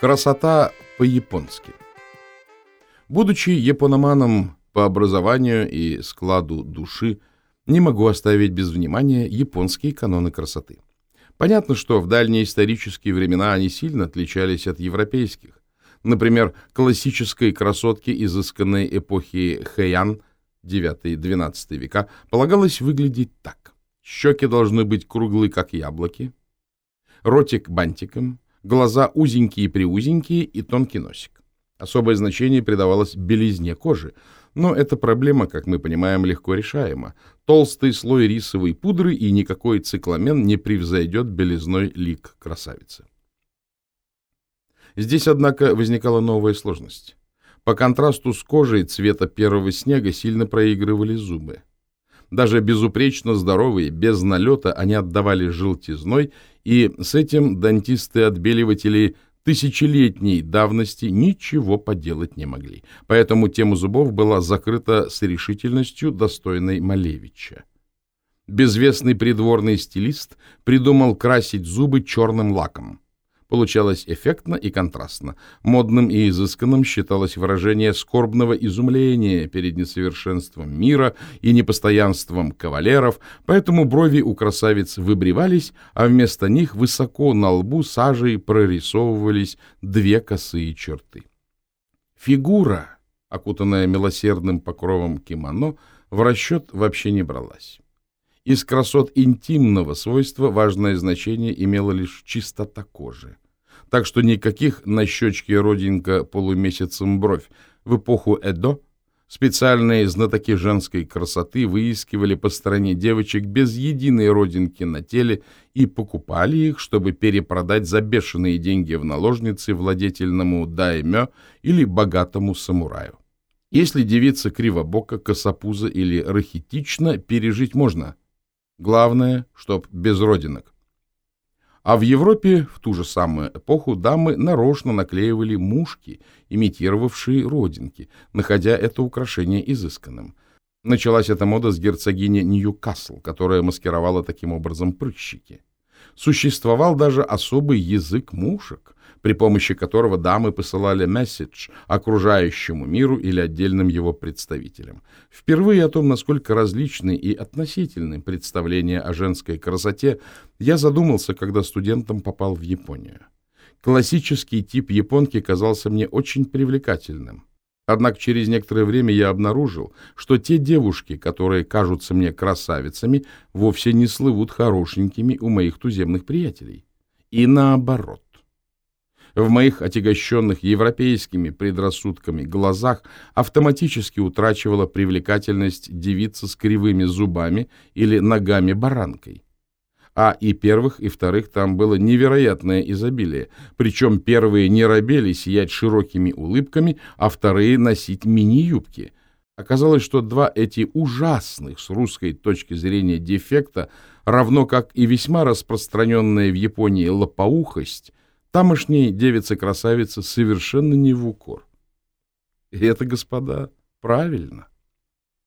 Красота по-японски. Будучи япономаном по образованию и складу души, не могу оставить без внимания японские каноны красоты. Понятно, что в дальние исторические времена они сильно отличались от европейских. Например, классической красотке изысканной эпохи Хэйан, 9-12 века, полагалось выглядеть так. Щеки должны быть круглые, как яблоки, ротик бантиком, глаза узенькие-приузенькие и тонкий носик. Особое значение придавалось белизне кожи, но эта проблема, как мы понимаем, легко решаема. Толстый слой рисовой пудры и никакой цикламен не превзойдет белизной лик красавицы. Здесь, однако, возникала новая сложность. По контрасту с кожей цвета первого снега сильно проигрывали зубы. Даже безупречно здоровые, без налета, они отдавали желтизной, и с этим дантисты-отбеливатели тысячелетней давности ничего поделать не могли. Поэтому тема зубов была закрыта с решительностью, достойной Малевича. Безвестный придворный стилист придумал красить зубы черным лаком. Получалось эффектно и контрастно. Модным и изысканным считалось выражение скорбного изумления перед несовершенством мира и непостоянством кавалеров, поэтому брови у красавиц выбривались, а вместо них высоко на лбу сажей прорисовывались две косые черты. Фигура, окутанная милосердным покровом кимоно, в расчет вообще не бралась. Из красот интимного свойства важное значение имела лишь чистота кожи. Так что никаких на щечке родинка полумесяцем бровь. В эпоху Эдо специальные знатоки женской красоты выискивали по стороне девочек без единой родинки на теле и покупали их, чтобы перепродать за бешеные деньги в наложницы владетельному даймё или богатому самураю. Если девица кривобока, косопуза или рахитична, пережить можно – Главное, чтоб без родинок. А в Европе в ту же самую эпоху дамы нарочно наклеивали мушки, имитировавшие родинки, находя это украшение изысканным. Началась эта мода с герцогини Ньюкасл, которая маскировала таким образом прыщики. Существовал даже особый язык мушек, при помощи которого дамы посылали месседж окружающему миру или отдельным его представителям. Впервые о том, насколько различны и относительны представления о женской красоте, я задумался, когда студентом попал в Японию. Классический тип японки казался мне очень привлекательным. Однако через некоторое время я обнаружил, что те девушки, которые кажутся мне красавицами, вовсе не слывут хорошенькими у моих туземных приятелей. И наоборот. В моих отягощенных европейскими предрассудками глазах автоматически утрачивала привлекательность девица с кривыми зубами или ногами-баранкой а и первых, и вторых там было невероятное изобилие, причем первые не робели сиять широкими улыбками, а вторые носить мини-юбки. Оказалось, что два эти ужасных с русской точки зрения дефекта, равно как и весьма распространенная в Японии лопоухость, тамошней девицы-красавицы совершенно не в укор. И это, господа, правильно.